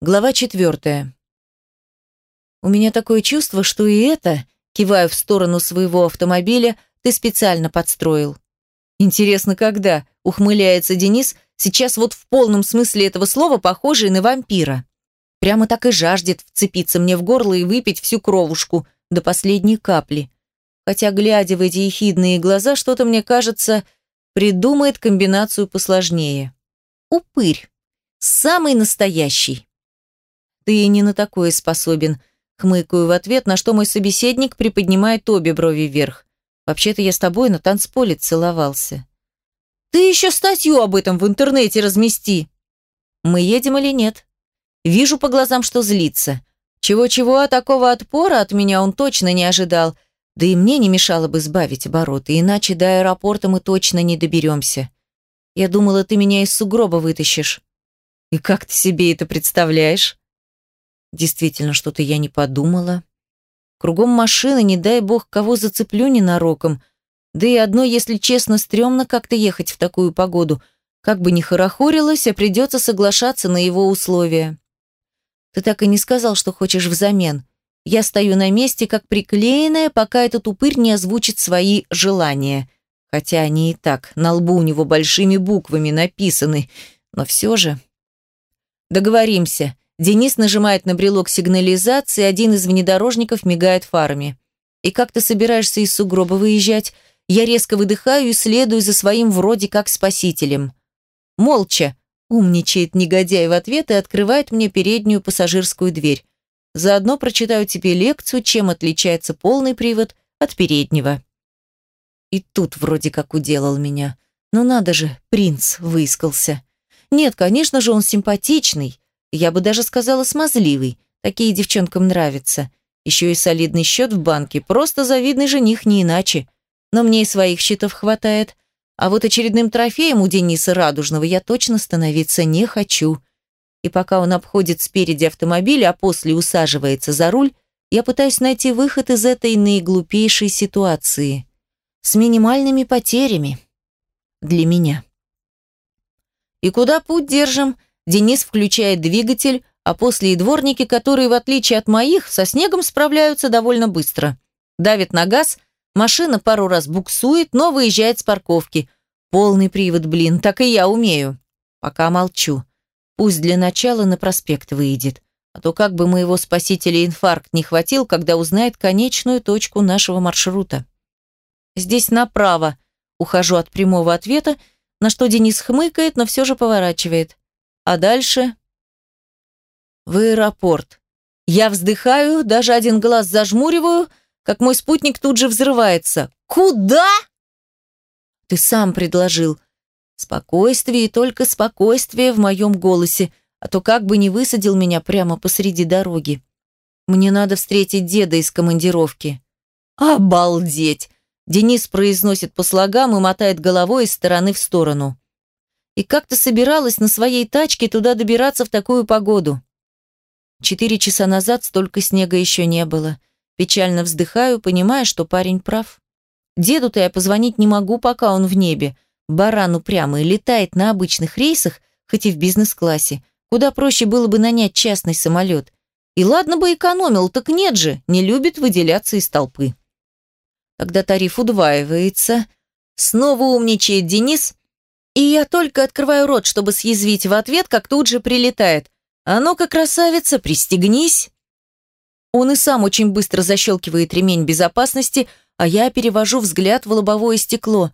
Глава четвертая. У меня такое чувство, что и это, киваю в сторону своего автомобиля, ты специально подстроил. Интересно, когда? Ухмыляется Денис, сейчас вот в полном смысле этого слова похожий на вампира. Прямо так и жаждет вцепиться мне в горло и выпить всю кровушку до последней капли. Хотя, глядя в эти ехидные глаза, что-то мне кажется, придумает комбинацию посложнее. Упырь. Самый настоящий. Ты не на такое способен. Хмыкаю в ответ, на что мой собеседник приподнимает обе брови вверх. Вообще-то я с тобой на танцполе целовался. Ты еще статью об этом в интернете размести. Мы едем или нет? Вижу по глазам, что злится. Чего-чего, а такого отпора от меня он точно не ожидал. Да и мне не мешало бы сбавить обороты, иначе до аэропорта мы точно не доберемся. Я думала, ты меня из сугроба вытащишь. И как ты себе это представляешь? Действительно, что-то я не подумала. Кругом машины, не дай бог, кого зацеплю ненароком. Да и одно, если честно, стрёмно как-то ехать в такую погоду. Как бы ни хорохорилось, а придется соглашаться на его условия. Ты так и не сказал, что хочешь взамен. Я стою на месте, как приклеенная, пока этот упырь не озвучит свои желания. Хотя они и так, на лбу у него большими буквами написаны. Но все же... Договоримся. Денис нажимает на брелок сигнализации, один из внедорожников мигает фарами. «И как ты собираешься из сугроба выезжать?» Я резко выдыхаю и следую за своим вроде как спасителем. Молча, умничает негодяй в ответ и открывает мне переднюю пассажирскую дверь. Заодно прочитаю тебе лекцию, чем отличается полный привод от переднего. И тут вроде как уделал меня. Ну надо же, принц выискался. Нет, конечно же, он симпатичный, я бы даже сказала смазливый. Такие девчонкам нравятся. Еще и солидный счет в банке. Просто завидный жених, не иначе. Но мне и своих счетов хватает. А вот очередным трофеем у Дениса Радужного я точно становиться не хочу. И пока он обходит спереди автомобиля, а после усаживается за руль, я пытаюсь найти выход из этой наиглупейшей ситуации. С минимальными потерями. Для меня. «И куда путь держим?» Денис включает двигатель, а после и дворники, которые, в отличие от моих, со снегом справляются довольно быстро. Давит на газ, машина пару раз буксует, но выезжает с парковки. Полный привод, блин, так и я умею. Пока молчу. Пусть для начала на проспект выйдет. А то как бы моего спасителя инфаркт не хватил, когда узнает конечную точку нашего маршрута. Здесь направо. Ухожу от прямого ответа, на что Денис хмыкает, но все же поворачивает. А дальше? В аэропорт. Я вздыхаю, даже один глаз зажмуриваю, как мой спутник тут же взрывается. Куда? Ты сам предложил. Спокойствие и только спокойствие в моем голосе, а то как бы не высадил меня прямо посреди дороги. Мне надо встретить деда из командировки. Обалдеть! Денис произносит по слогам и мотает головой из стороны в сторону. И как ты собиралась на своей тачке туда добираться в такую погоду? Четыре часа назад столько снега еще не было. Печально вздыхаю, понимая, что парень прав. Деду-то я позвонить не могу, пока он в небе. Баран упрямый летает на обычных рейсах, хоть и в бизнес-классе. Куда проще было бы нанять частный самолет. И ладно бы экономил, так нет же, не любит выделяться из толпы. Когда тариф удваивается, снова умничает Денис и я только открываю рот, чтобы съязвить в ответ, как тут же прилетает. «А ну-ка, красавица, пристегнись!» Он и сам очень быстро защелкивает ремень безопасности, а я перевожу взгляд в лобовое стекло.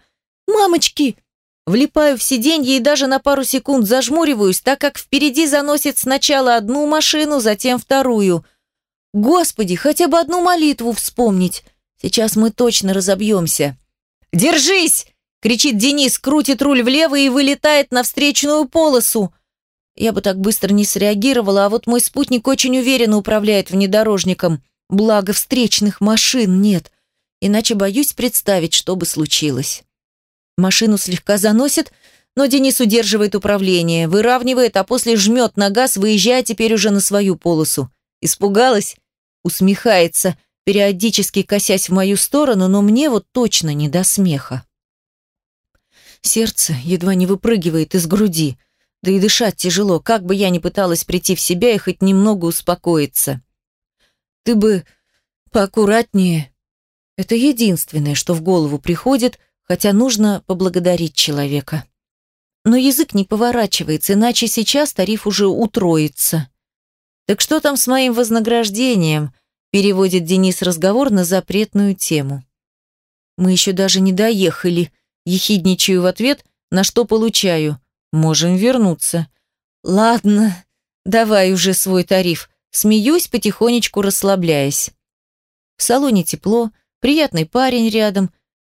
«Мамочки!» Влипаю в сиденье и даже на пару секунд зажмуриваюсь, так как впереди заносит сначала одну машину, затем вторую. Господи, хотя бы одну молитву вспомнить. Сейчас мы точно разобьемся. «Держись!» Кричит Денис, крутит руль влево и вылетает на встречную полосу. Я бы так быстро не среагировала, а вот мой спутник очень уверенно управляет внедорожником. Благо встречных машин нет. Иначе боюсь представить, что бы случилось. Машину слегка заносит, но Денис удерживает управление, выравнивает, а после жмет на газ, выезжая теперь уже на свою полосу. Испугалась? Усмехается, периодически косясь в мою сторону, но мне вот точно не до смеха. Сердце едва не выпрыгивает из груди. Да и дышать тяжело, как бы я ни пыталась прийти в себя и хоть немного успокоиться. Ты бы поаккуратнее. Это единственное, что в голову приходит, хотя нужно поблагодарить человека. Но язык не поворачивается, иначе сейчас тариф уже утроится. «Так что там с моим вознаграждением?» переводит Денис разговор на запретную тему. «Мы еще даже не доехали», ехидничаю в ответ, на что получаю. «Можем вернуться». «Ладно, давай уже свой тариф», смеюсь, потихонечку расслабляясь. В салоне тепло, приятный парень рядом,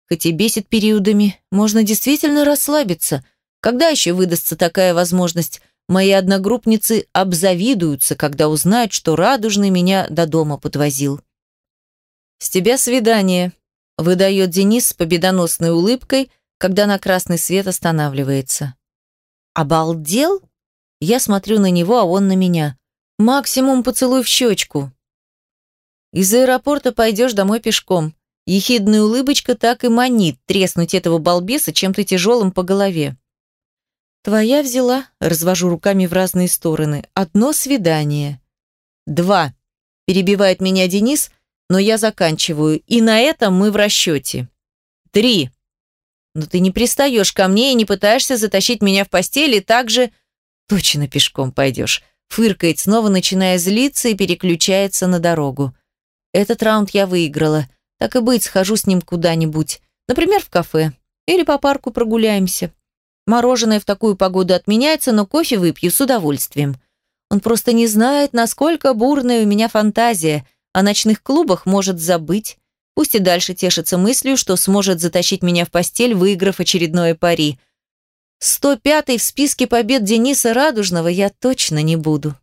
хоть и бесит периодами, можно действительно расслабиться. Когда еще выдастся такая возможность? Мои одногруппницы обзавидуются, когда узнают, что Радужный меня до дома подвозил. «С тебя свидание», – выдает Денис с победоносной улыбкой, когда на красный свет останавливается. «Обалдел?» Я смотрю на него, а он на меня. «Максимум поцелуй в щечку». «Из аэропорта пойдешь домой пешком». Ехидная улыбочка так и манит треснуть этого балбеса чем-то тяжелым по голове. «Твоя взяла», – развожу руками в разные стороны. «Одно свидание». «Два», – перебивает меня Денис, но я заканчиваю. И на этом мы в расчете. «Три». «Но ты не пристаешь ко мне и не пытаешься затащить меня в постель, и так же...» «Точно пешком пойдешь», – фыркает, снова начиная злиться и переключается на дорогу. «Этот раунд я выиграла. Так и быть, схожу с ним куда-нибудь. Например, в кафе. Или по парку прогуляемся». Мороженое в такую погоду отменяется, но кофе выпью с удовольствием. Он просто не знает, насколько бурная у меня фантазия. О ночных клубах может забыть. Пусть и дальше тешится мыслью, что сможет затащить меня в постель, выиграв очередное пари. 105-й в списке побед Дениса Радужного я точно не буду.